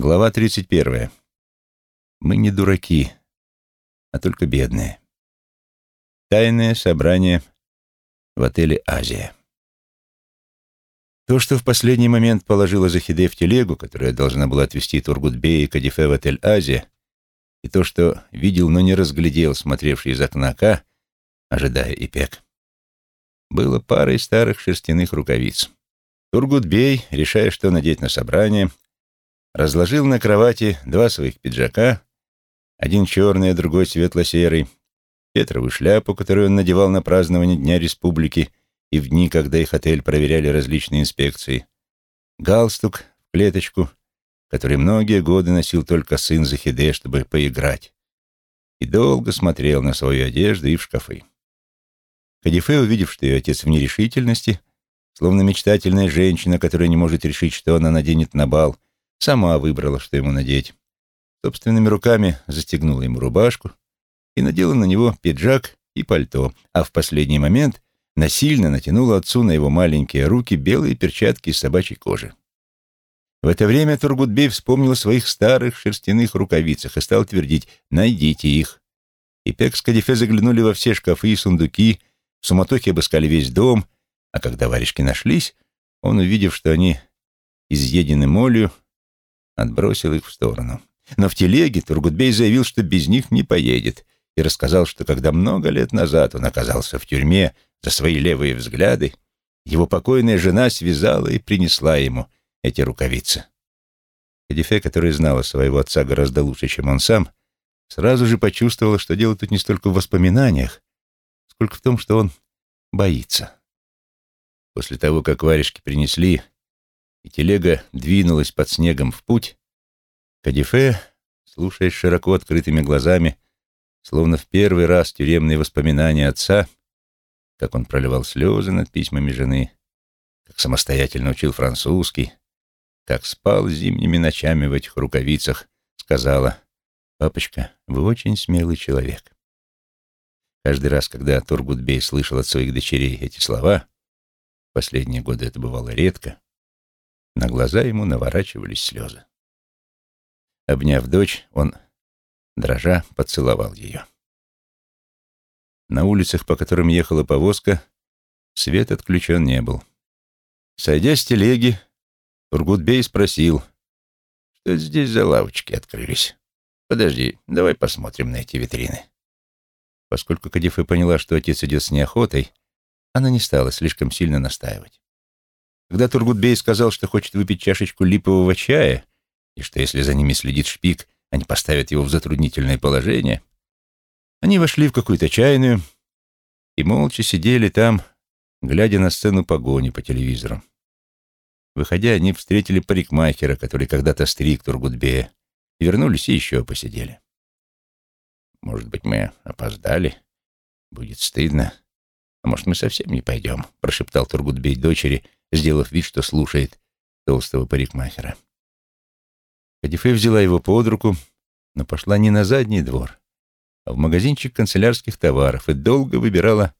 Глава 31. Мы не дураки, а только бедные. Тайное собрание в отеле «Азия». То, что в последний момент положила Захиде в телегу, которая должна была отвезти Тургутбея и Кадифе в отель «Азия», и то, что видел, но не разглядел, смотревший из окна Ка, ожидая Ипек, было парой старых шерстяных рукавиц. Тургутбей, решая, что надеть на собрание, разложил на кровати два своих пиджака, один черный, а другой светло-серый, Петрову шляпу, которую он надевал на празднование Дня Республики и в дни, когда их отель проверяли различные инспекции, галстук клеточку, который многие годы носил только сын Захиде, чтобы поиграть, и долго смотрел на свою одежду и в шкафы. Кадифе, увидев, что ее отец в нерешительности, словно мечтательная женщина, которая не может решить, что она наденет на бал, Сама выбрала, что ему надеть. Собственными руками застегнула ему рубашку и надела на него пиджак и пальто, а в последний момент насильно натянула отцу на его маленькие руки белые перчатки из собачьей кожи. В это время Тургутбей вспомнил о своих старых шерстяных рукавицах и стал твердить «найдите их». И Пек с Кадифе заглянули во все шкафы и сундуки, в суматохе обыскали весь дом, а когда варежки нашлись, он, увидев, что они изъедены молью, отбросил их в сторону. Но в телеге Тургутбей заявил, что без них не поедет, и рассказал, что когда много лет назад он оказался в тюрьме за свои левые взгляды, его покойная жена связала и принесла ему эти рукавицы. Кадифе, который знала своего отца гораздо лучше, чем он сам, сразу же почувствовала, что дело тут не столько в воспоминаниях, сколько в том, что он боится. После того, как варежки принесли, и телега двинулась под снегом в путь, Кадифе, слушая широко открытыми глазами, словно в первый раз тюремные воспоминания отца, как он проливал слезы над письмами жены, как самостоятельно учил французский, как спал зимними ночами в этих рукавицах, сказала, «Папочка, вы очень смелый человек». Каждый раз, когда Тургутбей слышал от своих дочерей эти слова, последние годы это бывало редко, на глаза ему наворачивались слезы. Обняв дочь, он, дрожа, поцеловал ее. На улицах, по которым ехала повозка, свет отключен не был. Сойдя с телеги, Тургутбей спросил, что здесь за лавочки открылись. Подожди, давай посмотрим на эти витрины. Поскольку Кадифе поняла, что отец идет с неохотой, она не стала слишком сильно настаивать. Когда Тургутбей сказал, что хочет выпить чашечку липового чая, и что если за ними следит шпик, они поставят его в затруднительное положение, они вошли в какую-то чайную и молча сидели там, глядя на сцену погони по телевизору. Выходя, они встретили парикмахера, который когда-то стриг Тургутбея, и вернулись и еще посидели. «Может быть, мы опоздали? Будет стыдно. А может, мы совсем не пойдем?» — прошептал Тургутбей дочери — сделав вид, что слушает толстого парикмахера. Кадифе взяла его под руку, но пошла не на задний двор, а в магазинчик канцелярских товаров и долго выбирала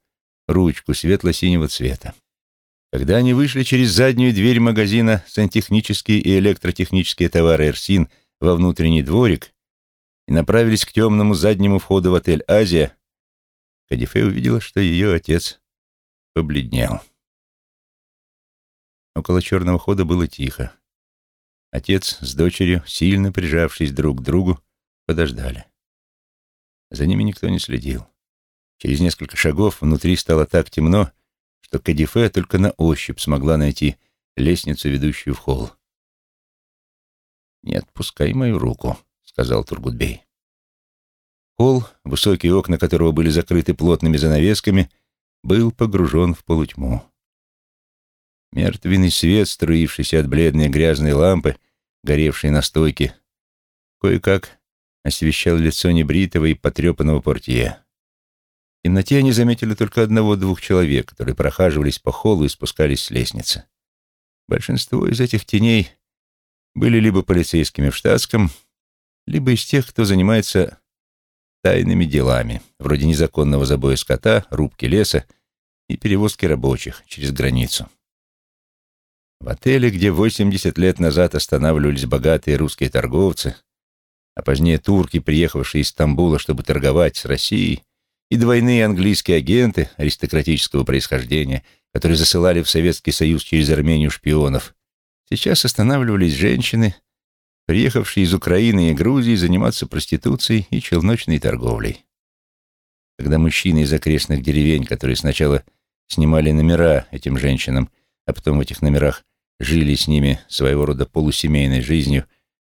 ручку светло-синего цвета. Когда они вышли через заднюю дверь магазина «Сантехнические и электротехнические товары Эрсин» во внутренний дворик и направились к темному заднему входу в отель «Азия», Кадифе увидела, что ее отец побледнел. Около черного хода было тихо. Отец с дочерью, сильно прижавшись друг к другу, подождали. За ними никто не следил. Через несколько шагов внутри стало так темно, что Кадифе только на ощупь смогла найти лестницу, ведущую в холл. «Не отпускай мою руку», — сказал Тургутбей. Холл, высокие окна которого были закрыты плотными занавесками, был погружен в полутьму. Мертвенный свет, струившийся от бледной грязной лампы, горевшей на стойке, кое-как освещал лицо небритого и потрепанного портье. В темноте они заметили только одного-двух человек, которые прохаживались по холлу и спускались с лестницы. Большинство из этих теней были либо полицейскими в штатском, либо из тех, кто занимается тайными делами, вроде незаконного забоя скота, рубки леса и перевозки рабочих через границу. В отеле, где 80 лет назад останавливались богатые русские торговцы, а позднее турки, приехавшие из Стамбула, чтобы торговать с Россией, и двойные английские агенты аристократического происхождения, которые засылали в Советский Союз через Армению шпионов, сейчас останавливались женщины, приехавшие из Украины и Грузии заниматься проституцией и челночной торговлей. Когда мужчины из окрестных деревень, которые сначала снимали номера этим женщинам, а потом в этих номерах жили с ними своего рода полусемейной жизнью,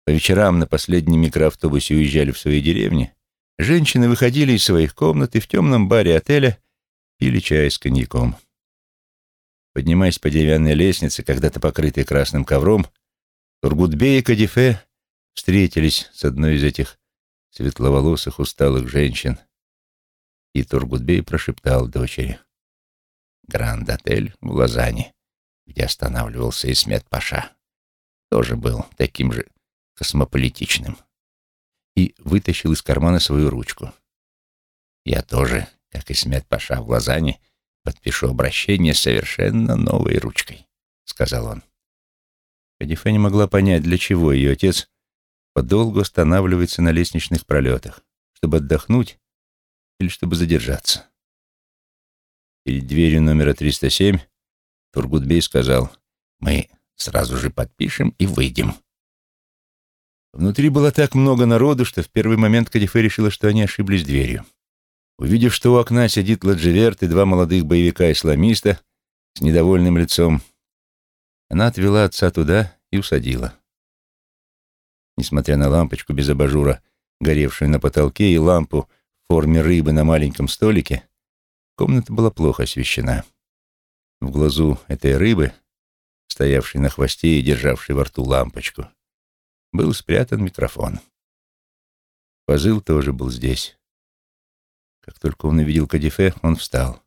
по вечерам на последнем микроавтобусе уезжали в свои деревни, женщины выходили из своих комнат и в темном баре отеля пили чай с коньяком. Поднимаясь по деревянной лестнице, когда-то покрытой красным ковром, Тургутбей и Кадифе встретились с одной из этих светловолосых усталых женщин, и Тургутбей прошептал дочери. «Гранд-отель в Лозанне, где останавливался Исмет Паша, тоже был таким же космополитичным» и вытащил из кармана свою ручку. «Я тоже, как Исмет Паша в Лозанне, подпишу обращение совершенно новой ручкой», — сказал он. Кадифе не могла понять, для чего ее отец подолгу останавливается на лестничных пролетах, чтобы отдохнуть или чтобы задержаться. Перед дверью номера 307 Тургутбей сказал, «Мы сразу же подпишем и выйдем». Внутри было так много народу, что в первый момент Кадифе решила, что они ошиблись дверью. Увидев, что у окна сидит Ладживерт и два молодых боевика-исламиста с недовольным лицом, она отвела отца туда и усадила. Несмотря на лампочку без абажура, горевшую на потолке, и лампу в форме рыбы на маленьком столике, комната была плохо освещена. В глазу этой рыбы, стоявшей на хвосте и державшей во рту лампочку, был спрятан микрофон. Позыл тоже был здесь. Как только он увидел Кадифе, он встал.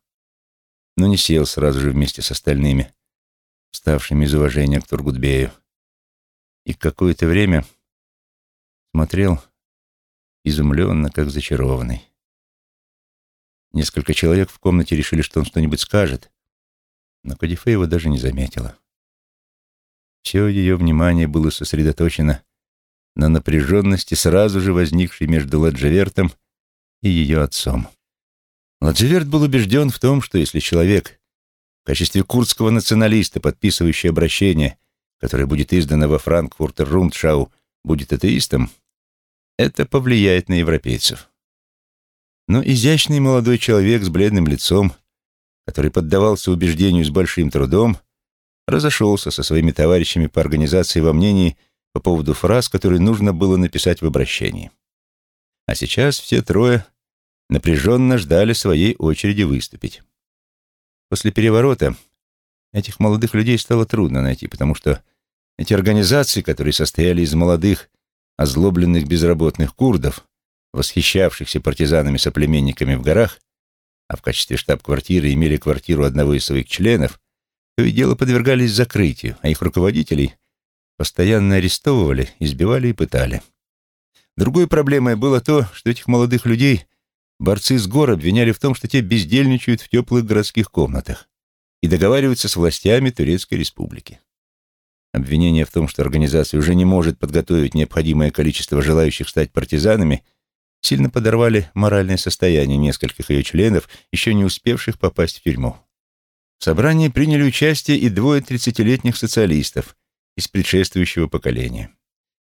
Но не сел сразу же вместе с остальными, вставшими из уважения к Тургутбею. И какое-то время смотрел изумленно, как зачарованный. Несколько человек в комнате решили, что он что-нибудь скажет, но его даже не заметила. Все ее внимание было сосредоточено на напряженности, сразу же возникшей между Ладжевертом и ее отцом. Ладжеверт был убежден в том, что если человек в качестве курдского националиста, подписывающий обращение, которое будет издано во Франкфуртер-Рундшау, будет атеистом, это повлияет на европейцев. Но изящный молодой человек с бледным лицом, который поддавался убеждению с большим трудом, разошелся со своими товарищами по организации во мнении по поводу фраз, которые нужно было написать в обращении. А сейчас все трое напряженно ждали своей очереди выступить. После переворота этих молодых людей стало трудно найти, потому что эти организации, которые состояли из молодых, озлобленных безработных курдов, восхищавшихся партизанами-соплеменниками в горах, а в качестве штаб-квартиры имели квартиру одного из своих членов, то и дело подвергались закрытию, а их руководителей постоянно арестовывали, избивали и пытали. Другой проблемой было то, что этих молодых людей борцы с гор обвиняли в том, что те бездельничают в теплых городских комнатах и договариваются с властями Турецкой Республики. Обвинение в том, что организация уже не может подготовить необходимое количество желающих стать партизанами, сильно подорвали моральное состояние нескольких ее членов, еще не успевших попасть в тюрьму. В собрании приняли участие и двое тридцатилетних социалистов из предшествующего поколения.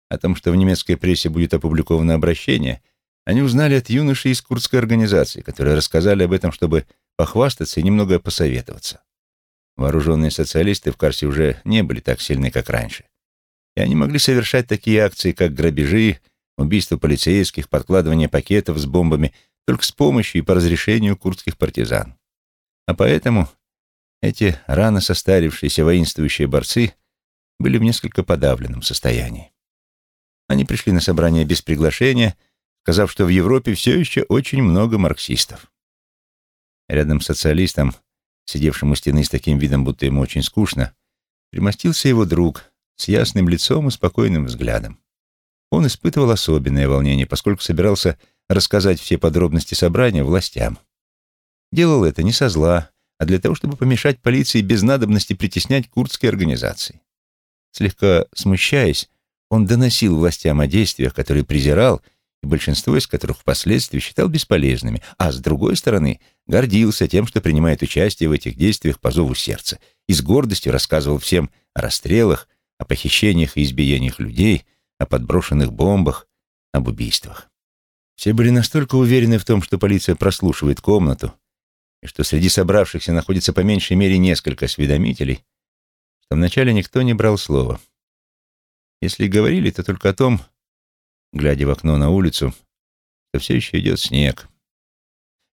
О том, что в немецкой прессе будет опубликовано обращение, они узнали от юношей из курдской организации, которые рассказали об этом, чтобы похвастаться и немного посоветоваться. Вооруженные социалисты в Карсе уже не были так сильны, как раньше. И они могли совершать такие акции, как грабежи, убийство полицейских, подкладывание пакетов с бомбами только с помощью и по разрешению курдских партизан. А поэтому эти рано состарившиеся воинствующие борцы были в несколько подавленном состоянии. Они пришли на собрание без приглашения, сказав, что в Европе все еще очень много марксистов. Рядом с социалистом, сидевшим у стены с таким видом, будто ему очень скучно, примостился его друг с ясным лицом и спокойным взглядом. Он испытывал особенное волнение, поскольку собирался рассказать все подробности собрания властям. Делал это не со зла, а для того, чтобы помешать полиции без надобности притеснять курдские организации. Слегка смущаясь, он доносил властям о действиях, которые презирал, и большинство из которых впоследствии считал бесполезными, а с другой стороны гордился тем, что принимает участие в этих действиях по зову сердца, и с гордостью рассказывал всем о расстрелах, о похищениях и избиениях людей, о подброшенных бомбах, об убийствах. Все были настолько уверены в том, что полиция прослушивает комнату, и что среди собравшихся находится по меньшей мере несколько осведомителей, что вначале никто не брал слова. Если говорили, то только о том, глядя в окно на улицу, что все еще идет снег.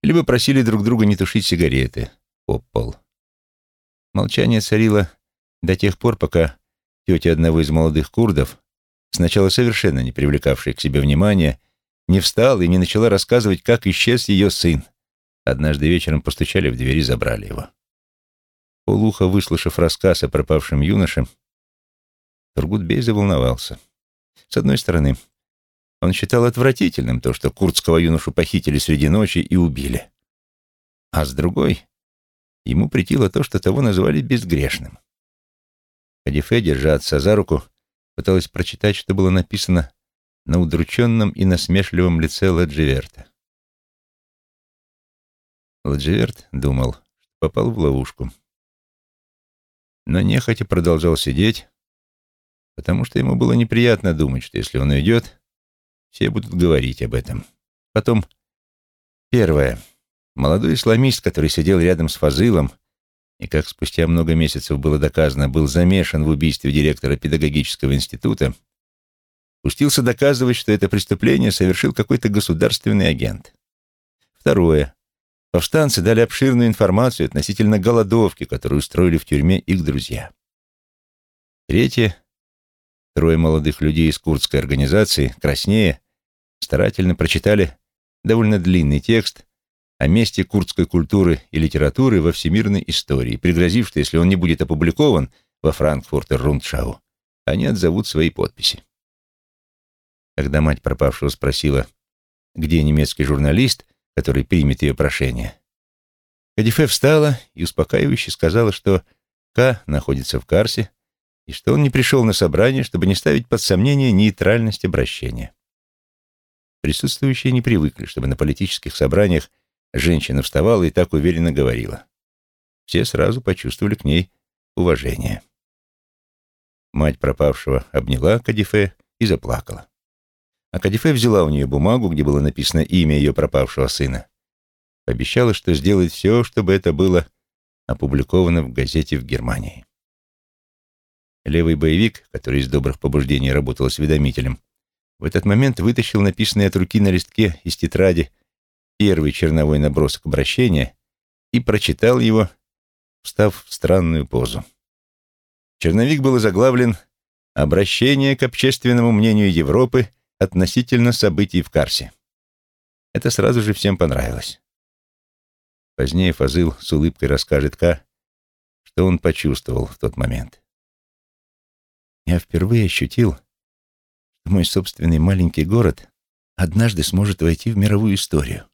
Либо просили друг друга не тушить сигареты об пол. Молчание царило до тех пор, пока тетя одного из молодых курдов, сначала совершенно не привлекавшая к себе внимания, не встала и не начала рассказывать, как исчез ее сын. Однажды вечером постучали в дверь и забрали его. Полуха, выслушав рассказ о пропавшем юноше, Тургутбей заволновался. С одной стороны, он считал отвратительным то, что курдского юношу похитили среди ночи и убили. А с другой, ему притило то, что того называли безгрешным. Кадифе, держа отца за руку, пыталась прочитать, что было написано на удрученном и насмешливом лице Ладживерта. Ладживерт думал, что попал в ловушку. Но нехотя продолжал сидеть, потому что ему было неприятно думать, что если он уйдет, все будут говорить об этом. Потом, первое. Молодой исламист, который сидел рядом с Фазылом, и, как спустя много месяцев было доказано, был замешан в убийстве директора педагогического института, пустился доказывать, что это преступление совершил какой-то государственный агент. Второе. Повстанцы дали обширную информацию относительно голодовки, которую устроили в тюрьме их друзья. Третье. Трое молодых людей из курдской организации, краснее, старательно прочитали довольно длинный текст о месте курдской культуры и литературы во всемирной истории, пригрозив, что если он не будет опубликован во Франкфуртер Рундшау, они отзовут свои подписи. Когда мать пропавшего спросила, где немецкий журналист, который примет ее прошение, Кадифе встала и успокаивающе сказала, что К находится в Карсе, и что он не пришел на собрание, чтобы не ставить под сомнение нейтральность обращения. Присутствующие не привыкли, чтобы на политических собраниях женщина вставала и так уверенно говорила. Все сразу почувствовали к ней уважение. Мать пропавшего обняла Кадифе и заплакала. А Кадифе взяла у нее бумагу, где было написано имя ее пропавшего сына. Пообещала, что сделает все, чтобы это было опубликовано в газете в Германии. Левый боевик, который из добрых побуждений работал осведомителем, в этот момент вытащил написанный от руки на листке из тетради первый черновой набросок обращения и прочитал его, встав в странную позу. Черновик был заглавлен «Обращение к общественному мнению Европы относительно событий в Карсе». Это сразу же всем понравилось. Позднее Фазыл с улыбкой расскажет Ка, что он почувствовал в тот момент я впервые ощутил, что мой собственный маленький город однажды сможет войти в мировую историю.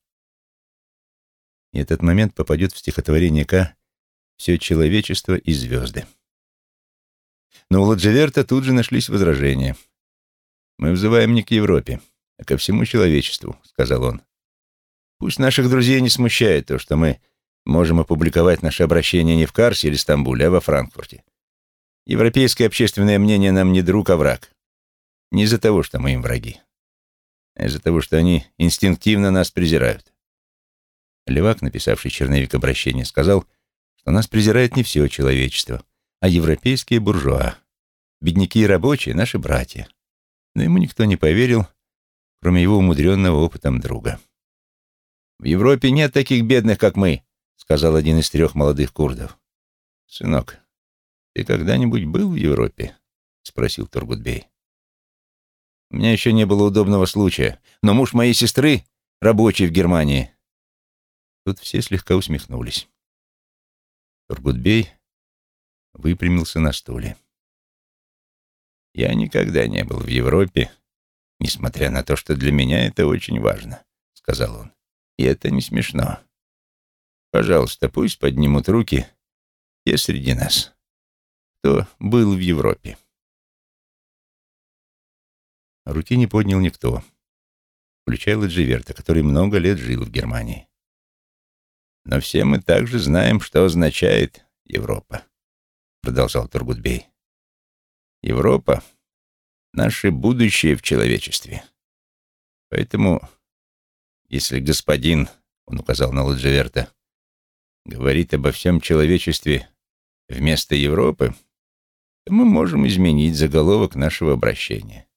И этот момент попадет в стихотворение К «Все человечество и звезды». Но у Ладжеверта тут же нашлись возражения. «Мы взываем не к Европе, а ко всему человечеству», — сказал он. «Пусть наших друзей не смущает то, что мы можем опубликовать наше обращение не в Карсе или Стамбуле, а во Франкфурте. Европейское общественное мнение нам не друг, а враг. Не из-за того, что мы им враги, а из-за того, что они инстинктивно нас презирают. Левак, написавший черновик обращения, сказал, что нас презирает не все человечество, а европейские буржуа. Бедняки и рабочие — наши братья. Но ему никто не поверил, кроме его умудренного опытом друга. «В Европе нет таких бедных, как мы», — сказал один из трех молодых курдов. «Сынок, «Ты когда-нибудь был в Европе?» — спросил Тургутбей. «У меня еще не было удобного случая, но муж моей сестры — рабочий в Германии». Тут все слегка усмехнулись. Тургутбей выпрямился на стуле. «Я никогда не был в Европе, несмотря на то, что для меня это очень важно», — сказал он. «И это не смешно. Пожалуйста, пусть поднимут руки те среди нас, кто был в Европе. Руки не поднял никто, включая Ладживерта, который много лет жил в Германии. «Но все мы также знаем, что означает Европа», — продолжал Тургутбей. «Европа — наше будущее в человечестве. Поэтому, если господин, — он указал на Ладживерта, — говорит обо всем человечестве вместо Европы, то мы можем изменить заголовок нашего обращения.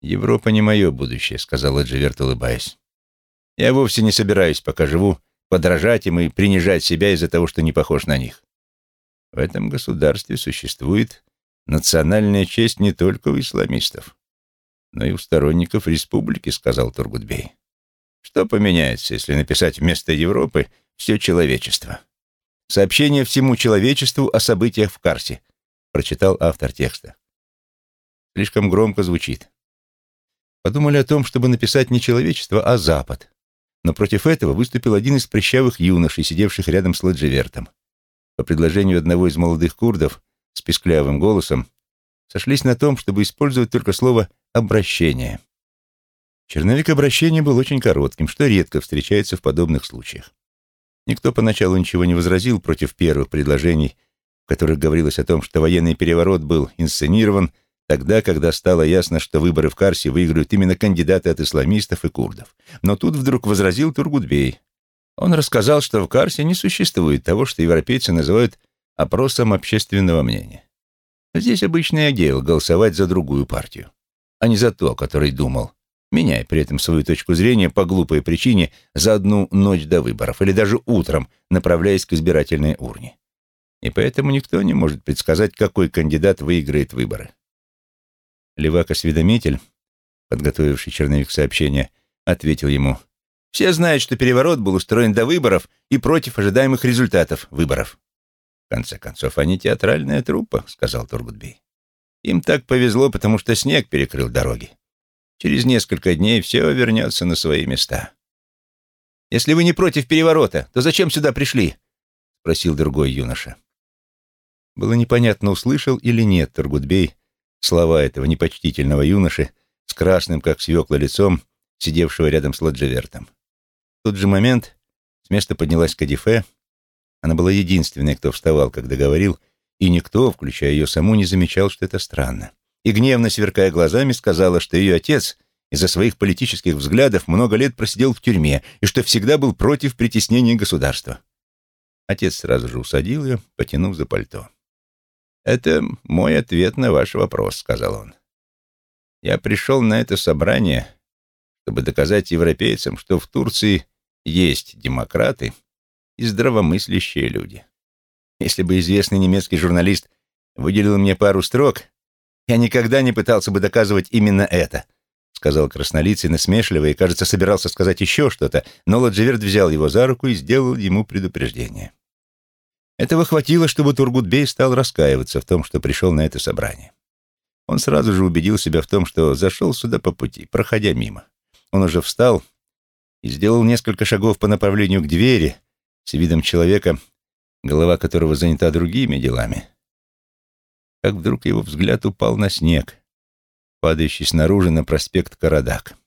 «Европа не мое будущее», — сказал Дживерт, улыбаясь. «Я вовсе не собираюсь, пока живу, подражать им и принижать себя из-за того, что не похож на них. В этом государстве существует национальная честь не только у исламистов, но и у сторонников республики», — сказал Тургутбей. «Что поменяется, если написать вместо Европы все человечество?» «Сообщение всему человечеству о событиях в Карсе», — прочитал автор текста. «Слишком громко звучит подумали о том, чтобы написать не человечество, а Запад. Но против этого выступил один из прыщавых юношей, сидевших рядом с Ладживертом. По предложению одного из молодых курдов с писклявым голосом сошлись на том, чтобы использовать только слово «обращение». Черновик обращения был очень коротким, что редко встречается в подобных случаях. Никто поначалу ничего не возразил против первых предложений, в которых говорилось о том, что военный переворот был инсценирован Тогда, когда стало ясно, что выборы в Карсе выиграют именно кандидаты от исламистов и курдов. Но тут вдруг возразил Тургутбей. Он рассказал, что в Карсе не существует того, что европейцы называют опросом общественного мнения. Здесь обычный дело голосовать за другую партию, а не за то, о которой думал, меняя при этом свою точку зрения по глупой причине за одну ночь до выборов или даже утром, направляясь к избирательной урне. И поэтому никто не может предсказать, какой кандидат выиграет выборы. Левак-осведомитель, подготовивший черновик сообщения, ответил ему. «Все знают, что переворот был устроен до выборов и против ожидаемых результатов выборов». «В конце концов, они театральная труппа», — сказал Тургутбей. «Им так повезло, потому что снег перекрыл дороги. Через несколько дней все вернется на свои места». «Если вы не против переворота, то зачем сюда пришли?» — спросил другой юноша. Было непонятно, услышал или нет Тургутбей слова этого непочтительного юноши с красным, как свекла, лицом, сидевшего рядом с Ладжевертом. В тот же момент с места поднялась Кадифе. Она была единственной, кто вставал, когда говорил, и никто, включая ее саму, не замечал, что это странно. И гневно сверкая глазами, сказала, что ее отец из-за своих политических взглядов много лет просидел в тюрьме и что всегда был против притеснения государства. Отец сразу же усадил ее, потянув за пальто. «Это мой ответ на ваш вопрос», — сказал он. «Я пришел на это собрание, чтобы доказать европейцам, что в Турции есть демократы и здравомыслящие люди. Если бы известный немецкий журналист выделил мне пару строк, я никогда не пытался бы доказывать именно это», — сказал краснолицый насмешливо и, кажется, собирался сказать еще что-то, но Ладживерт взял его за руку и сделал ему предупреждение. Этого хватило, чтобы Тургутбей стал раскаиваться в том, что пришел на это собрание. Он сразу же убедил себя в том, что зашел сюда по пути, проходя мимо. Он уже встал и сделал несколько шагов по направлению к двери с видом человека, голова которого занята другими делами. Как вдруг его взгляд упал на снег, падающий снаружи на проспект Карадак.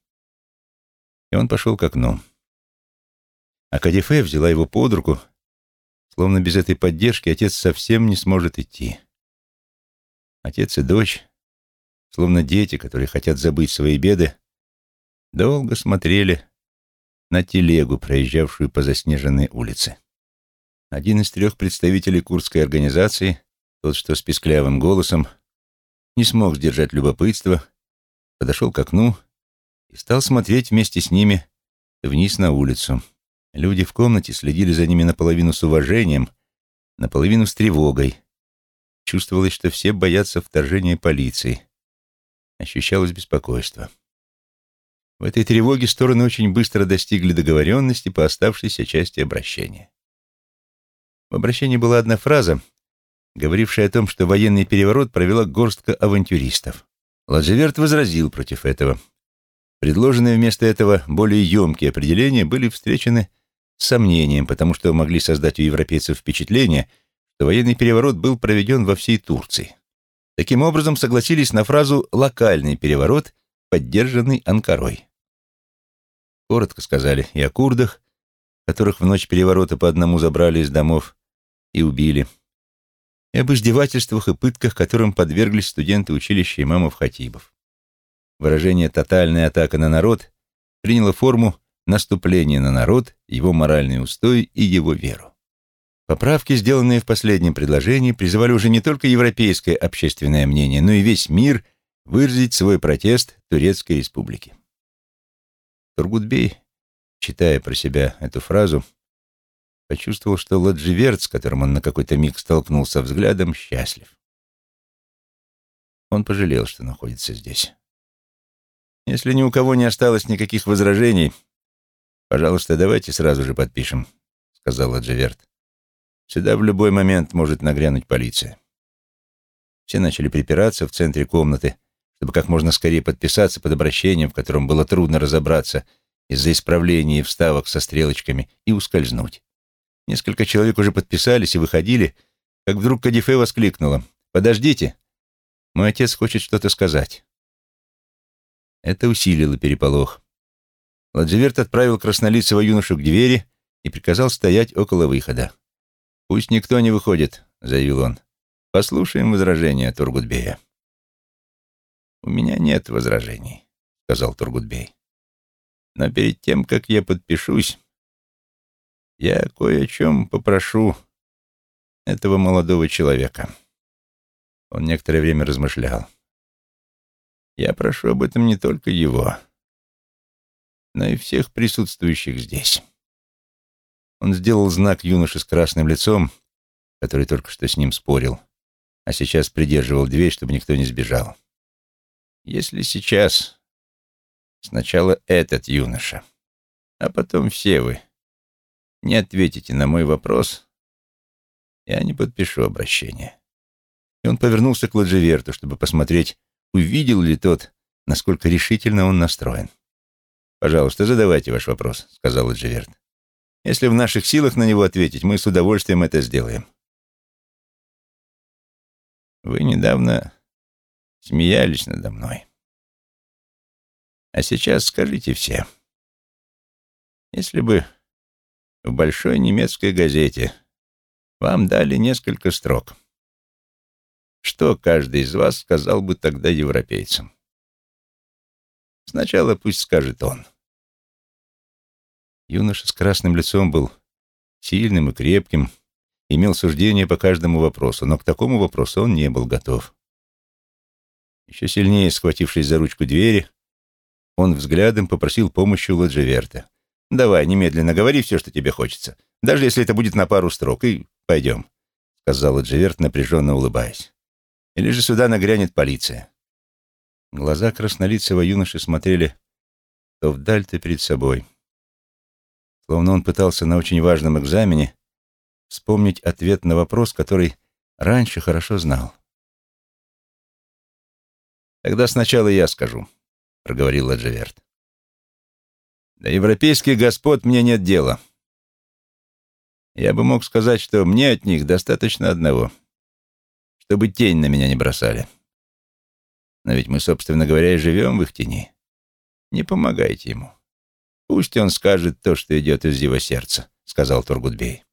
И он пошел к окну. А Кадифе взяла его под руку Словно без этой поддержки отец совсем не сможет идти. Отец и дочь, словно дети, которые хотят забыть свои беды, долго смотрели на телегу, проезжавшую по заснеженной улице. Один из трех представителей курдской организации, тот, что с писклявым голосом, не смог сдержать любопытство, подошел к окну и стал смотреть вместе с ними вниз на улицу. Люди в комнате следили за ними наполовину с уважением, наполовину с тревогой. Чувствовалось, что все боятся вторжения полиции. Ощущалось беспокойство. В этой тревоге стороны очень быстро достигли договоренности по оставшейся части обращения. В обращении была одна фраза, говорившая о том, что военный переворот провела горстка авантюристов. Ладжеверт возразил против этого. Предложенные вместо этого более емкие определения были встречены с сомнением, потому что могли создать у европейцев впечатление, что военный переворот был проведен во всей Турции. Таким образом, согласились на фразу «локальный переворот» поддержанный Анкарой. Коротко сказали и о курдах, которых в ночь переворота по одному забрали из домов и убили, и об издевательствах и пытках, которым подверглись студенты училища имамов-хатибов. Выражение «тотальная атака на народ» приняло форму наступления на народ, его моральный устой и его веру. Поправки, сделанные в последнем предложении, призывали уже не только европейское общественное мнение, но и весь мир выразить свой протест Турецкой республике. Тургутбей, читая про себя эту фразу, почувствовал, что Ладживерт, с которым он на какой-то миг столкнулся взглядом, счастлив. Он пожалел, что находится здесь. Если ни у кого не осталось никаких возражений, пожалуйста, давайте сразу же подпишем, сказал Ладживерт. Сюда в любой момент может нагрянуть полиция. Все начали припираться в центре комнаты, чтобы как можно скорее подписаться под обращением, в котором было трудно разобраться из-за исправления и вставок со стрелочками, и ускользнуть. Несколько человек уже подписались и выходили, как вдруг Кадифе воскликнула. «Подождите! Мой отец хочет что-то сказать». Это усилило переполох. Ладживерт отправил краснолицего юношу к двери и приказал стоять около выхода. «Пусть никто не выходит», — заявил он. «Послушаем возражения Тургутбея». «У меня нет возражений», — сказал Тургутбей. «Но перед тем, как я подпишусь, я кое о чем попрошу этого молодого человека». Он некоторое время размышлял. «Я прошу об этом не только его, но и всех присутствующих здесь». Он сделал знак юноше с красным лицом, который только что с ним спорил, а сейчас придерживал дверь, чтобы никто не сбежал. Если сейчас сначала этот юноша, а потом все вы не ответите на мой вопрос, я не подпишу обращение. И он повернулся к Ладжеверту, чтобы посмотреть, увидел ли тот, насколько решительно он настроен. «Пожалуйста, задавайте ваш вопрос», — сказал Ладжеверт. Если в наших силах на него ответить, мы с удовольствием это сделаем. Вы недавно смеялись надо мной. А сейчас скажите все. Если бы в большой немецкой газете вам дали несколько строк, что каждый из вас сказал бы тогда европейцам? Сначала пусть скажет он. Юноша с красным лицом был сильным и крепким, имел суждение по каждому вопросу, но к такому вопросу он не был готов. Еще сильнее схватившись за ручку двери, он взглядом попросил помощи у Ладжеверта. «Давай, немедленно говори все, что тебе хочется, даже если это будет на пару строк, и пойдем», — сказал Ладжеверт, напряженно улыбаясь. «Или же сюда нагрянет полиция». Глаза краснолицего юноши смотрели то вдаль, то перед собой словно он пытался на очень важном экзамене вспомнить ответ на вопрос, который раньше хорошо знал. «Тогда сначала я скажу», — проговорил Ладжеверт. «До европейских господ мне нет дела. Я бы мог сказать, что мне от них достаточно одного, чтобы тень на меня не бросали. Но ведь мы, собственно говоря, и живем в их тени. Не помогайте ему. «Пусть он скажет то, что идет из его сердца», — сказал Тургутбей.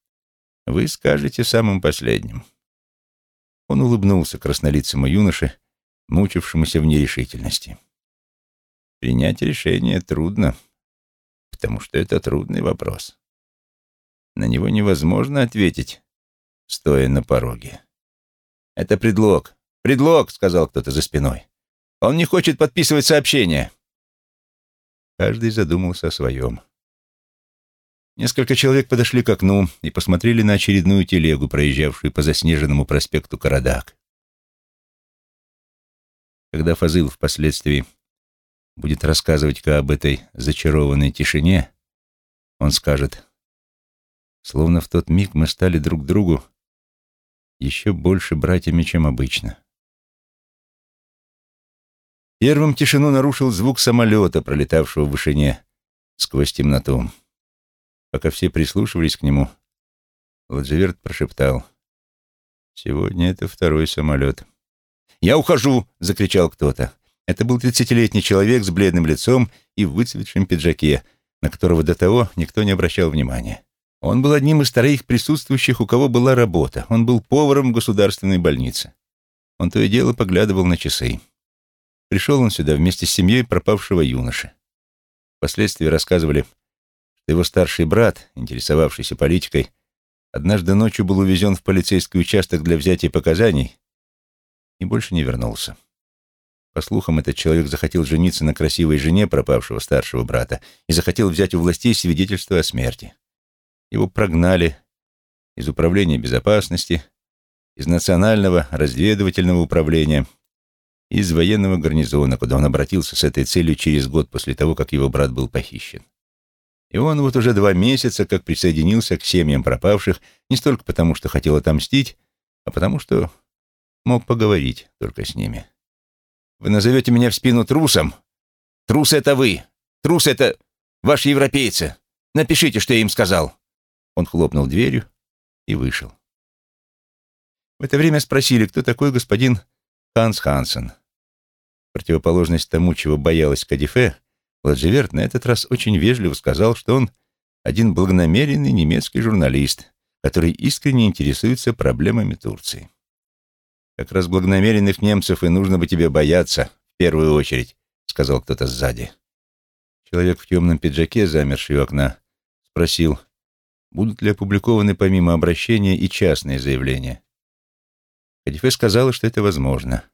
«Вы скажете самым последним». Он улыбнулся краснолицему юноше, мучившемуся в нерешительности. «Принять решение трудно, потому что это трудный вопрос. На него невозможно ответить, стоя на пороге. «Это предлог. Предлог», — сказал кто-то за спиной. «Он не хочет подписывать сообщение». Каждый задумался о своем. Несколько человек подошли к окну и посмотрели на очередную телегу, проезжавшую по заснеженному проспекту Карадак. Когда Фазыл впоследствии будет рассказывать об этой зачарованной тишине, он скажет, словно в тот миг мы стали друг другу еще больше братьями, чем обычно. Первым тишину нарушил звук самолета, пролетавшего в вышине сквозь темноту. Пока все прислушивались к нему, Ладжеверт прошептал. «Сегодня это второй самолет». «Я ухожу!» — закричал кто-то. Это был тридцатилетний человек с бледным лицом и в выцветшем пиджаке, на которого до того никто не обращал внимания. Он был одним из троих присутствующих, у кого была работа. Он был поваром в государственной больнице. Он то и дело поглядывал на часы. Пришел он сюда вместе с семьей пропавшего юноши. Впоследствии рассказывали, что его старший брат, интересовавшийся политикой, однажды ночью был увезен в полицейский участок для взятия показаний и больше не вернулся. По слухам, этот человек захотел жениться на красивой жене пропавшего старшего брата и захотел взять у властей свидетельство о смерти. Его прогнали из Управления безопасности, из Национального разведывательного управления, из военного гарнизона, куда он обратился с этой целью через год после того, как его брат был похищен. И он вот уже два месяца как присоединился к семьям пропавших не столько потому, что хотел отомстить, а потому что мог поговорить только с ними. «Вы назовете меня в спину трусом? Трус — это вы! Трус — это ваши европейцы! Напишите, что я им сказал!» Он хлопнул дверью и вышел. В это время спросили, кто такой господин Ханс Хансен. Противоположность тому, чего боялась Кадифе, Ладжеверт на этот раз очень вежливо сказал, что он один благонамеренный немецкий журналист, который искренне интересуется проблемами Турции. «Как раз благонамеренных немцев и нужно бы тебе бояться, в первую очередь», — сказал кто-то сзади. Человек в темном пиджаке, замерший у окна, спросил, будут ли опубликованы помимо обращения и частные заявления. Кадифе сказала, что это возможно.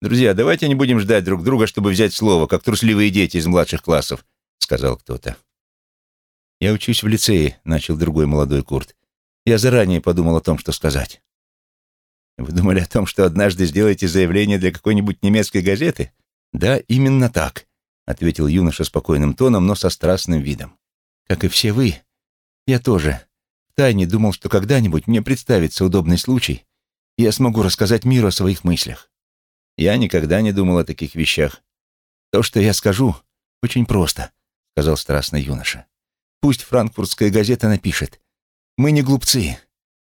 «Друзья, давайте не будем ждать друг друга, чтобы взять слово, как трусливые дети из младших классов», — сказал кто-то. «Я учусь в лицее», — начал другой молодой Курт. «Я заранее подумал о том, что сказать». «Вы думали о том, что однажды сделаете заявление для какой-нибудь немецкой газеты?» «Да, именно так», — ответил юноша спокойным тоном, но со страстным видом. «Как и все вы, я тоже втайне думал, что когда-нибудь мне представится удобный случай, и я смогу рассказать миру о своих мыслях. Я никогда не думал о таких вещах. То, что я скажу, очень просто, сказал страстный юноша. Пусть франкфуртская газета напишет. Мы не глупцы.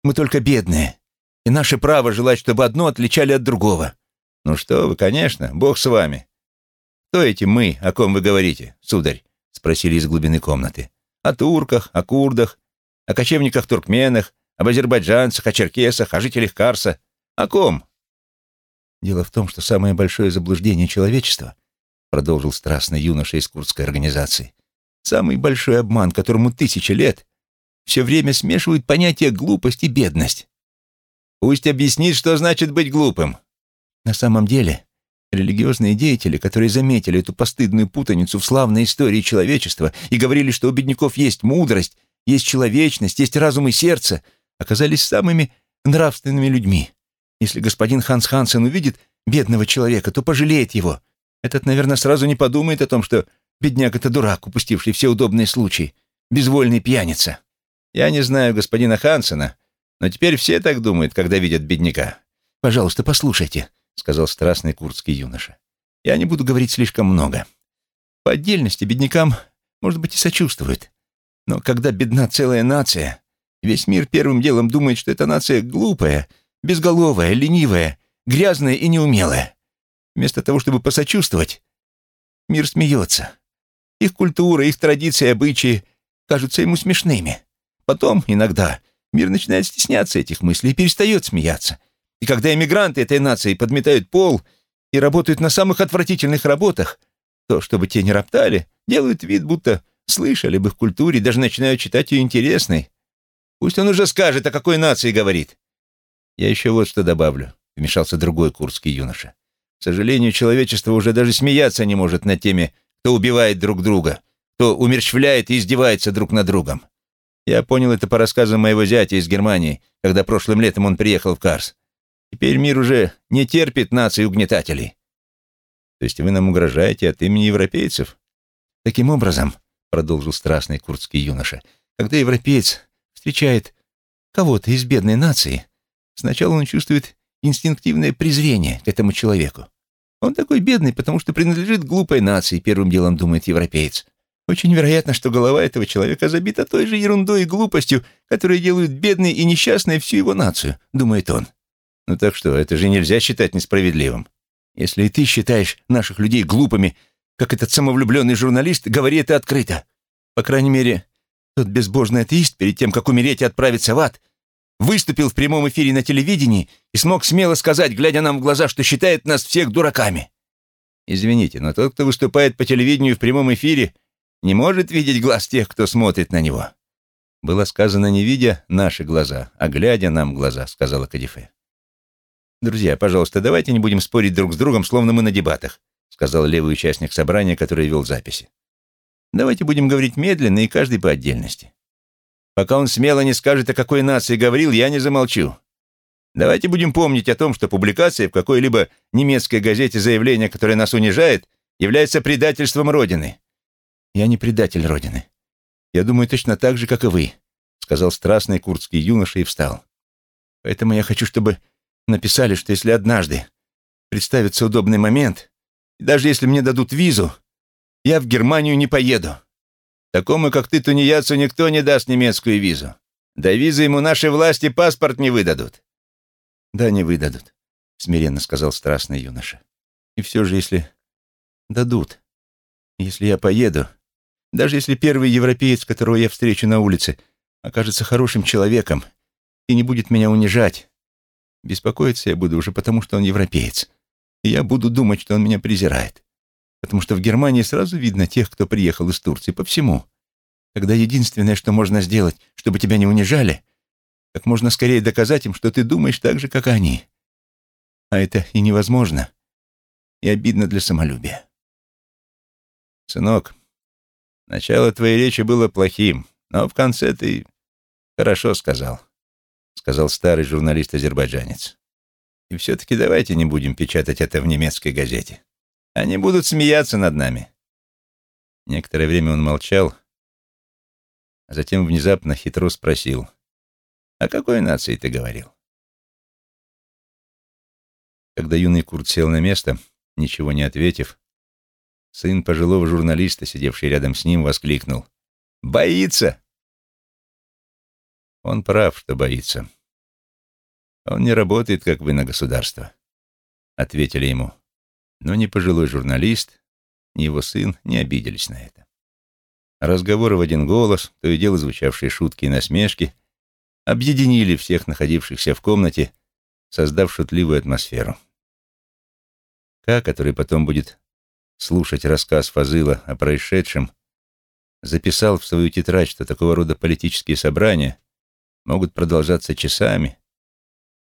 Мы только бедные. И наше право желать, чтобы одно отличали от другого. Ну что вы, конечно, Бог с вами. Кто эти мы, о ком вы говорите, сударь? Спросили из глубины комнаты о турках, о курдах, о кочевниках-туркменах, об азербайджанцах, о черкесах, о жителях Карса. О ком? Дело в том, что самое большое заблуждение человечества, продолжил страстный юноша из курдской организации, самый большой обман, которому тысячи лет, все время смешивают понятия глупость и бедность. Пусть объяснит, что значит быть глупым. На самом деле, Религиозные деятели, которые заметили эту постыдную путаницу в славной истории человечества и говорили, что у бедняков есть мудрость, есть человечность, есть разум и сердце, оказались самыми нравственными людьми. Если господин Ханс Хансен увидит бедного человека, то пожалеет его. Этот, наверное, сразу не подумает о том, что бедняк — это дурак, упустивший все удобные случаи, безвольный пьяница. Я не знаю господина Хансена, но теперь все так думают, когда видят бедняка. Пожалуйста, послушайте сказал страстный курдский юноша. «Я не буду говорить слишком много. По отдельности беднякам, может быть, и сочувствуют. Но когда бедна целая нация, весь мир первым делом думает, что эта нация глупая, безголовая, ленивая, грязная и неумелая. Вместо того, чтобы посочувствовать, мир смеется. Их культура, их традиции, обычаи кажутся ему смешными. Потом, иногда, мир начинает стесняться этих мыслей и перестает смеяться, и когда эмигранты этой нации подметают пол и работают на самых отвратительных работах, то, чтобы те не роптали, делают вид, будто слышали об их культуре, даже начинают читать ее интересной. Пусть он уже скажет, о какой нации говорит. Я еще вот что добавлю, вмешался другой курский юноша. К сожалению, человечество уже даже смеяться не может над теми, кто убивает друг друга, кто умерщвляет и издевается друг над другом. Я понял это по рассказам моего зятя из Германии, когда прошлым летом он приехал в Карс. Теперь мир уже не терпит наций угнетателей. То есть вы нам угрожаете от имени европейцев? Таким образом, продолжил страстный курдский юноша, когда европеец встречает кого-то из бедной нации, сначала он чувствует инстинктивное презрение к этому человеку. Он такой бедный, потому что принадлежит глупой нации, первым делом думает европеец. Очень вероятно, что голова этого человека забита той же ерундой и глупостью, которые делают бедной и несчастной всю его нацию, думает он. Ну так что, это же нельзя считать несправедливым. Если и ты считаешь наших людей глупыми, как этот самовлюбленный журналист, говори это открыто. По крайней мере, тот безбожный атеист, перед тем, как умереть и отправиться в ад, выступил в прямом эфире на телевидении и смог смело сказать, глядя нам в глаза, что считает нас всех дураками. Извините, но тот, кто выступает по телевидению в прямом эфире, не может видеть глаз тех, кто смотрит на него. Было сказано, не видя наши глаза, а глядя нам в глаза, сказала Кадифе. Друзья, пожалуйста, давайте не будем спорить друг с другом, словно мы на дебатах, сказал левый участник собрания, который вел записи. Давайте будем говорить медленно и каждый по отдельности. Пока он смело не скажет, о какой нации говорил, я не замолчу. Давайте будем помнить о том, что публикация в какой-либо немецкой газете заявления, которое нас унижает, является предательством Родины. Я не предатель Родины. Я думаю точно так же, как и вы, сказал страстный курдский юноша и встал. Поэтому я хочу, чтобы написали, что если однажды представится удобный момент, даже если мне дадут визу, я в Германию не поеду. Такому, как ты, тунеядцу, никто не даст немецкую визу. Да визы ему наши власти паспорт не выдадут». «Да, не выдадут», — смиренно сказал страстный юноша. «И все же, если дадут, если я поеду, даже если первый европеец, которого я встречу на улице, окажется хорошим человеком и не будет меня унижать, беспокоиться я буду уже потому, что он европеец, и я буду думать, что он меня презирает потому что в Германии сразу видно тех, кто приехал из Турции, по всему. Тогда единственное, что можно сделать, чтобы тебя не унижали, как можно скорее доказать им, что ты думаешь так же, как они. А это и невозможно, и обидно для самолюбия. Сынок, начало твоей речи было плохим, но в конце ты хорошо сказал, сказал старый журналист-азербайджанец. И все-таки давайте не будем печатать это в немецкой газете. Они будут смеяться над нами. Некоторое время он молчал, а затем внезапно хитро спросил, «О какой нации ты говорил?» Когда юный Курт сел на место, ничего не ответив, сын пожилого журналиста, сидевший рядом с ним, воскликнул, «Боится!» Он прав, что боится. Он не работает, как вы, на государство, — ответили ему. Но ни пожилой журналист, ни его сын не обиделись на это. Разговоры в один голос, то и дело звучавшие шутки и насмешки, объединили всех находившихся в комнате, создав шутливую атмосферу. Ка, который потом будет слушать рассказ Фазыла о происшедшем, записал в свою тетрадь, что такого рода политические собрания могут продолжаться часами,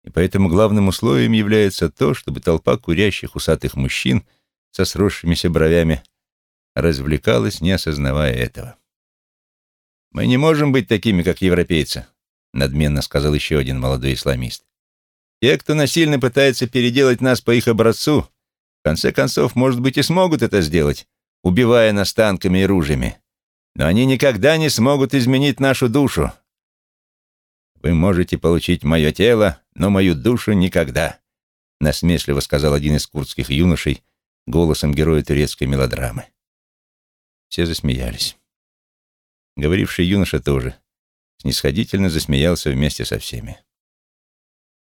и поэтому главным условием является то, чтобы толпа курящих усатых мужчин со сросшимися бровями развлекалась, не осознавая этого. «Мы не можем быть такими, как европейцы», — надменно сказал еще один молодой исламист. «Те, кто насильно пытается переделать нас по их образцу, в конце концов, может быть, и смогут это сделать, убивая нас танками и ружьями. Но они никогда не смогут изменить нашу душу, «Вы можете получить мое тело, но мою душу никогда», насмешливо сказал один из курдских юношей голосом героя турецкой мелодрамы. Все засмеялись. Говоривший юноша тоже снисходительно засмеялся вместе со всеми.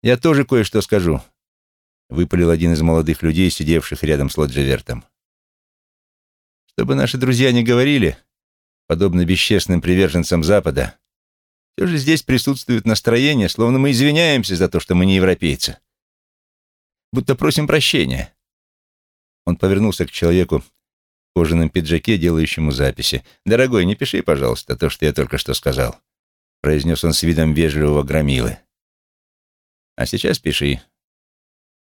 «Я тоже кое-что скажу», — выпалил один из молодых людей, сидевших рядом с Ладжевертом. «Чтобы наши друзья не говорили, подобно бесчестным приверженцам Запада, все же здесь присутствует настроение, словно мы извиняемся за то, что мы не европейцы. Будто просим прощения. Он повернулся к человеку в кожаном пиджаке, делающему записи. «Дорогой, не пиши, пожалуйста, то, что я только что сказал», — произнес он с видом вежливого громилы. «А сейчас пиши.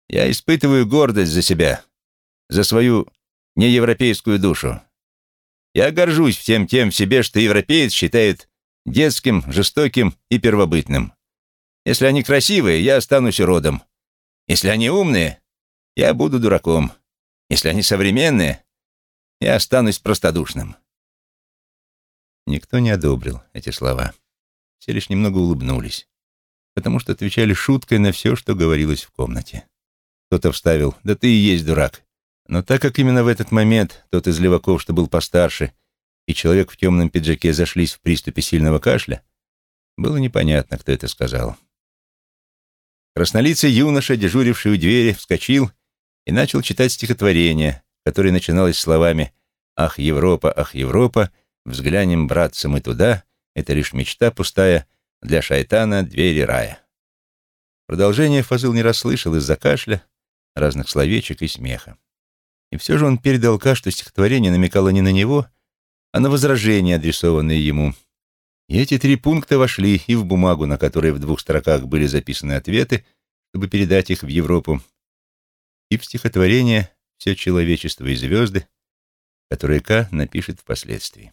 Я испытываю гордость за себя, за свою неевропейскую душу. Я горжусь всем тем в себе, что европеец считает детским, жестоким и первобытным. Если они красивые, я останусь уродом. Если они умные, я буду дураком. Если они современные, я останусь простодушным. Никто не одобрил эти слова. Все лишь немного улыбнулись, потому что отвечали шуткой на все, что говорилось в комнате. Кто-то вставил «Да ты и есть дурак». Но так как именно в этот момент тот из леваков, что был постарше, и человек в темном пиджаке зашлись в приступе сильного кашля, было непонятно, кто это сказал. Краснолицый юноша, дежуривший у двери, вскочил и начал читать стихотворение, которое начиналось словами «Ах, Европа, ах, Европа, взглянем, братцы, мы туда, это лишь мечта пустая, для шайтана двери рая». Продолжение Фазыл не расслышал из-за кашля, разных словечек и смеха. И все же он передал Ка, что стихотворение намекало не на него, а на возражения, адресованные ему. И эти три пункта вошли и в бумагу, на которой в двух строках были записаны ответы, чтобы передать их в Европу, и в стихотворение «Все человечество и звезды», которое К напишет впоследствии.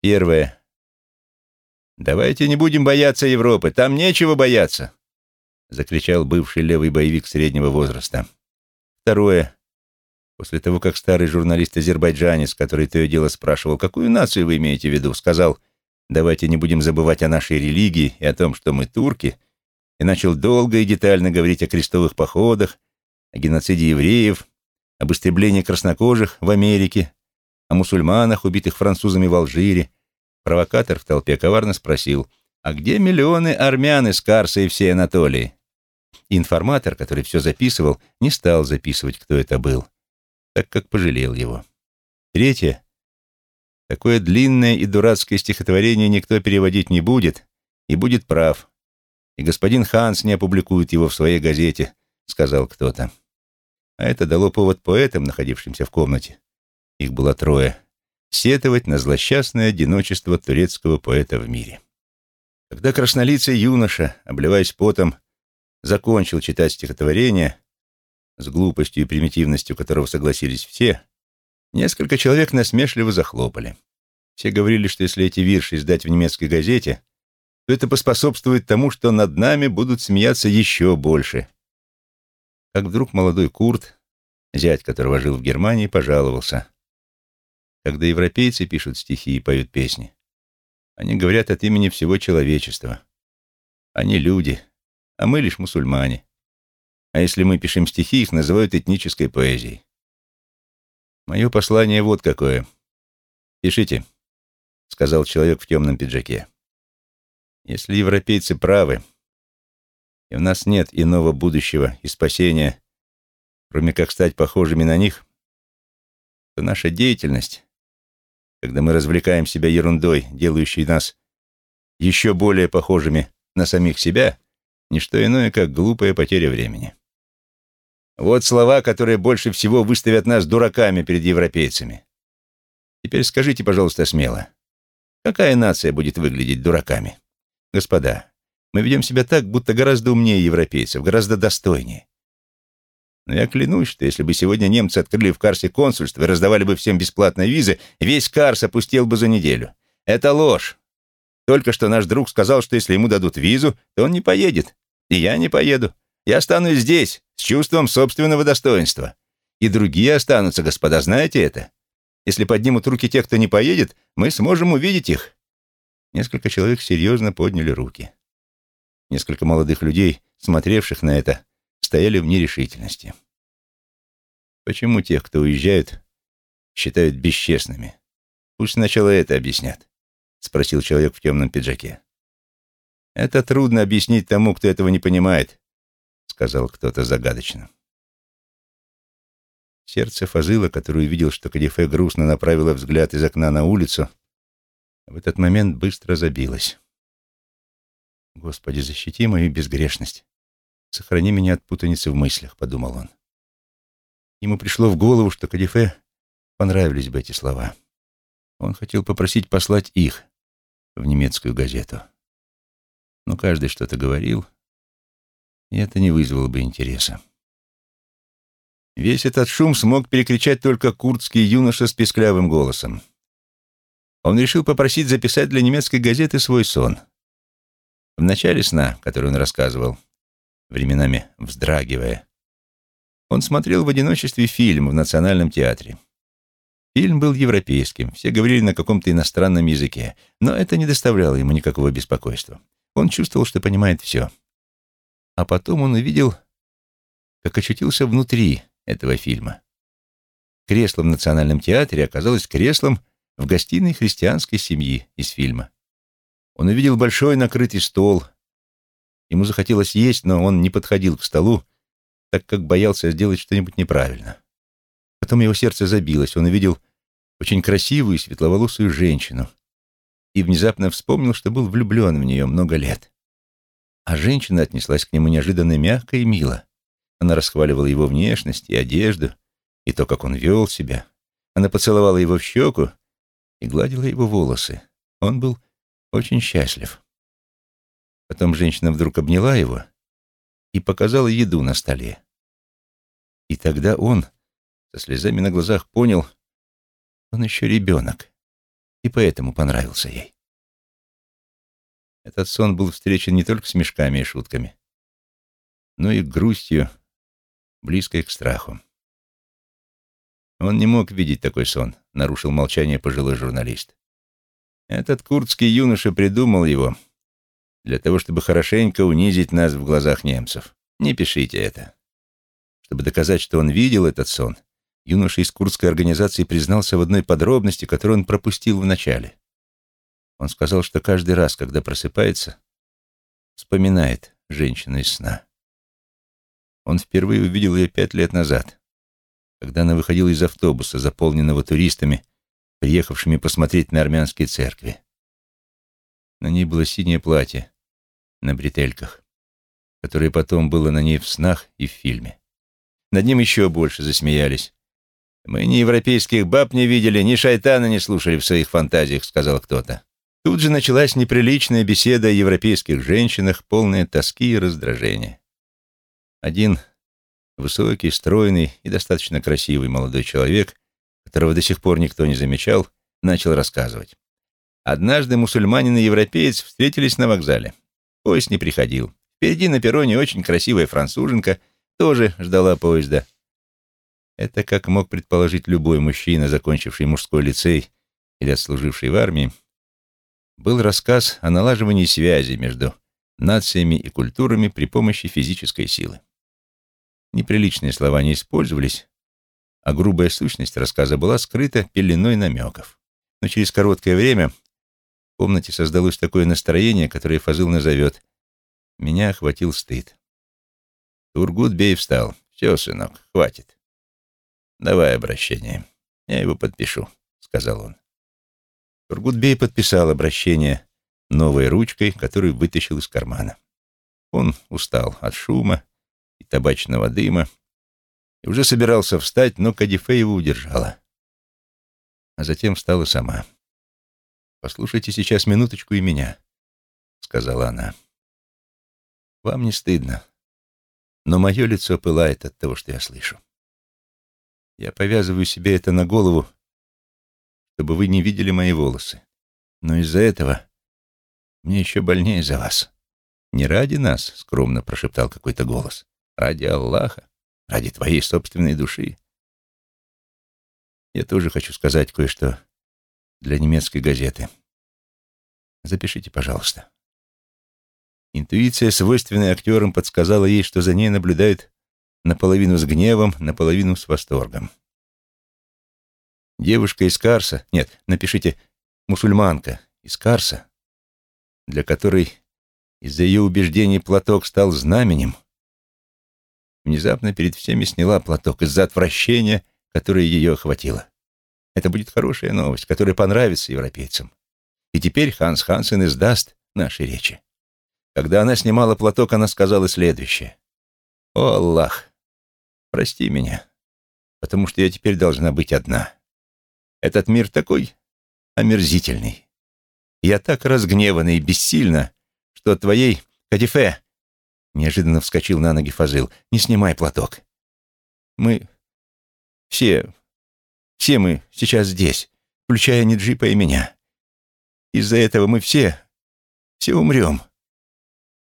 Первое. «Давайте не будем бояться Европы, там нечего бояться», закричал бывший левый боевик среднего возраста. Второе. После того, как старый журналист-азербайджанец, который то и дело спрашивал, какую нацию вы имеете в виду, сказал, давайте не будем забывать о нашей религии и о том, что мы турки, и начал долго и детально говорить о крестовых походах, о геноциде евреев, об истреблении краснокожих в Америке, о мусульманах, убитых французами в Алжире, провокатор в толпе коварно спросил, а где миллионы армян из Карса и всей Анатолии? Информатор, который все записывал, не стал записывать, кто это был так как пожалел его. Третье. Такое длинное и дурацкое стихотворение никто переводить не будет и будет прав. И господин Ханс не опубликует его в своей газете, сказал кто-то. А это дало повод поэтам, находившимся в комнате, их было трое, сетовать на злосчастное одиночество турецкого поэта в мире. Когда краснолицый юноша, обливаясь потом, закончил читать стихотворение, с глупостью и примитивностью которого согласились все, несколько человек насмешливо захлопали. Все говорили, что если эти вирши издать в немецкой газете, то это поспособствует тому, что над нами будут смеяться еще больше. Как вдруг молодой Курт, зять которого жил в Германии, пожаловался. Когда европейцы пишут стихи и поют песни, они говорят от имени всего человечества. Они люди, а мы лишь мусульмане. А если мы пишем стихи, их называют этнической поэзией. Мое послание вот какое. Пишите, сказал человек в темном пиджаке. Если европейцы правы, и у нас нет иного будущего и спасения, кроме как стать похожими на них, то наша деятельность, когда мы развлекаем себя ерундой, делающей нас еще более похожими на самих себя, не что иное, как глупая потеря времени. Вот слова, которые больше всего выставят нас дураками перед европейцами. Теперь скажите, пожалуйста, смело, какая нация будет выглядеть дураками? Господа, мы ведем себя так, будто гораздо умнее европейцев, гораздо достойнее. Но я клянусь, что если бы сегодня немцы открыли в Карсе консульство и раздавали бы всем бесплатно визы, весь Карс опустел бы за неделю. Это ложь. Только что наш друг сказал, что если ему дадут визу, то он не поедет. И я не поеду. Я останусь здесь, с чувством собственного достоинства. И другие останутся, господа, знаете это? Если поднимут руки те, кто не поедет, мы сможем увидеть их». Несколько человек серьезно подняли руки. Несколько молодых людей, смотревших на это, стояли в нерешительности. Почему тех, кто уезжают, считают бесчестными? Пусть сначала это объяснят, — спросил человек в темном пиджаке. Это трудно объяснить тому, кто этого не понимает, сказал кто-то загадочно. Сердце Фазыла, который увидел, что Кадифе грустно направило взгляд из окна на улицу, в этот момент быстро забилось. «Господи, защити мою безгрешность. Сохрани меня от путаницы в мыслях», — подумал он. Ему пришло в голову, что Кадифе понравились бы эти слова. Он хотел попросить послать их в немецкую газету. Но каждый что-то говорил, и это не вызвало бы интереса. Весь этот шум смог перекричать только курдский юноша с песклявым голосом. Он решил попросить записать для немецкой газеты свой сон. В начале сна, который он рассказывал, временами вздрагивая, он смотрел в одиночестве фильм в Национальном театре. Фильм был европейским, все говорили на каком-то иностранном языке, но это не доставляло ему никакого беспокойства. Он чувствовал, что понимает все. А потом он увидел, как очутился внутри этого фильма. Кресло в Национальном театре оказалось креслом в гостиной христианской семьи из фильма. Он увидел большой накрытый стол. Ему захотелось есть, но он не подходил к столу, так как боялся сделать что-нибудь неправильно. Потом его сердце забилось, он увидел очень красивую светловолосую женщину и внезапно вспомнил, что был влюблен в нее много лет. А женщина отнеслась к нему неожиданно мягко и мило. Она расхваливала его внешность и одежду, и то, как он вел себя. Она поцеловала его в щеку и гладила его волосы. Он был очень счастлив. Потом женщина вдруг обняла его и показала еду на столе. И тогда он, со слезами на глазах, понял, он еще ребенок, и поэтому понравился ей. Этот сон был встречен не только с мешками и шутками, но и грустью, близкой к страху. Он не мог видеть такой сон, нарушил молчание пожилой журналист. Этот курдский юноша придумал его для того, чтобы хорошенько унизить нас в глазах немцев. Не пишите это. Чтобы доказать, что он видел этот сон, юноша из курдской организации признался в одной подробности, которую он пропустил в начале. Он сказал, что каждый раз, когда просыпается, вспоминает женщину из сна. Он впервые увидел ее пять лет назад, когда она выходила из автобуса, заполненного туристами, приехавшими посмотреть на армянские церкви. На ней было синее платье на бретельках, которое потом было на ней в снах и в фильме. Над ним еще больше засмеялись. «Мы ни европейских баб не видели, ни шайтана не слушали в своих фантазиях», — сказал кто-то. Тут же началась неприличная беседа о европейских женщинах, полная тоски и раздражения. Один высокий, стройный и достаточно красивый молодой человек, которого до сих пор никто не замечал, начал рассказывать. Однажды мусульманин и европеец встретились на вокзале. Поезд не приходил. Впереди на перроне очень красивая француженка тоже ждала поезда. Это, как мог предположить любой мужчина, закончивший мужской лицей или отслуживший в армии, был рассказ о налаживании связи между нациями и культурами при помощи физической силы. Неприличные слова не использовались, а грубая сущность рассказа была скрыта пеленой намеков. Но через короткое время в комнате создалось такое настроение, которое Фазыл назовет «Меня охватил стыд». Тургут Бей встал. «Все, сынок, хватит. Давай обращение. Я его подпишу», — сказал он. Тургутбей подписал обращение новой ручкой, которую вытащил из кармана. Он устал от шума и табачного дыма и уже собирался встать, но Кадифе его удержала. А затем встала сама. «Послушайте сейчас минуточку и меня», — сказала она. «Вам не стыдно, но мое лицо пылает от того, что я слышу. Я повязываю себе это на голову, чтобы вы не видели мои волосы. Но из-за этого мне еще больнее за вас. Не ради нас, — скромно прошептал какой-то голос, — ради Аллаха, ради твоей собственной души. Я тоже хочу сказать кое-что для немецкой газеты. Запишите, пожалуйста. Интуиция, свойственная актерам, подсказала ей, что за ней наблюдают наполовину с гневом, наполовину с восторгом. Девушка из Карса, нет, напишите «мусульманка из Карса», для которой из-за ее убеждений платок стал знаменем, внезапно перед всеми сняла платок из-за отвращения, которое ее охватило. Это будет хорошая новость, которая понравится европейцам. И теперь Ханс Хансен издаст наши речи. Когда она снимала платок, она сказала следующее. «О, Аллах, прости меня, потому что я теперь должна быть одна. Этот мир такой омерзительный. Я так разгневана и бессильна, что твоей Кадифе неожиданно вскочил на ноги Фазыл. Не снимай платок. Мы все, все мы сейчас здесь, включая Ниджипа и меня. Из-за этого мы все, все умрем.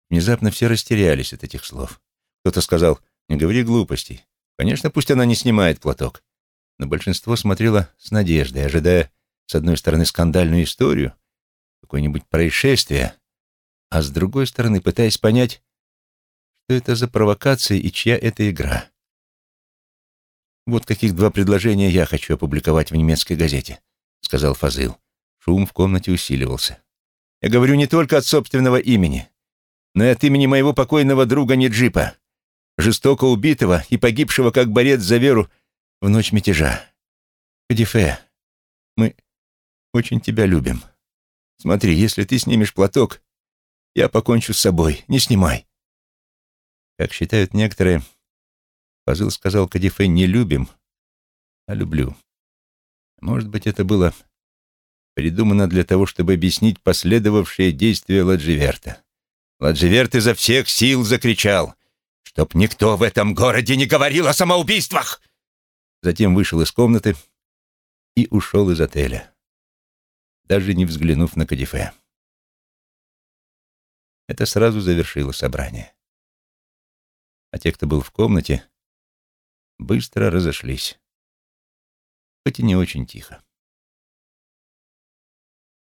Внезапно все растерялись от этих слов. Кто-то сказал, не говори глупостей. Конечно, пусть она не снимает платок но большинство смотрело с надеждой, ожидая, с одной стороны, скандальную историю, какое-нибудь происшествие, а с другой стороны, пытаясь понять, что это за провокация и чья это игра. «Вот каких два предложения я хочу опубликовать в немецкой газете», — сказал Фазыл. Шум в комнате усиливался. «Я говорю не только от собственного имени, но и от имени моего покойного друга Ниджипа. жестоко убитого и погибшего как борец за веру в ночь мятежа. Кадифе, мы очень тебя любим. Смотри, если ты снимешь платок, я покончу с собой. Не снимай. Как считают некоторые, Фазыл сказал Кадифе «не любим», а «люблю». Может быть, это было придумано для того, чтобы объяснить последовавшие действия Ладживерта. Ладживерт изо всех сил закричал, чтоб никто в этом городе не говорил о самоубийствах. Затем вышел из комнаты и ушел из отеля, даже не взглянув на Кадифе. Это сразу завершило собрание. А те, кто был в комнате, быстро разошлись, хоть и не очень тихо.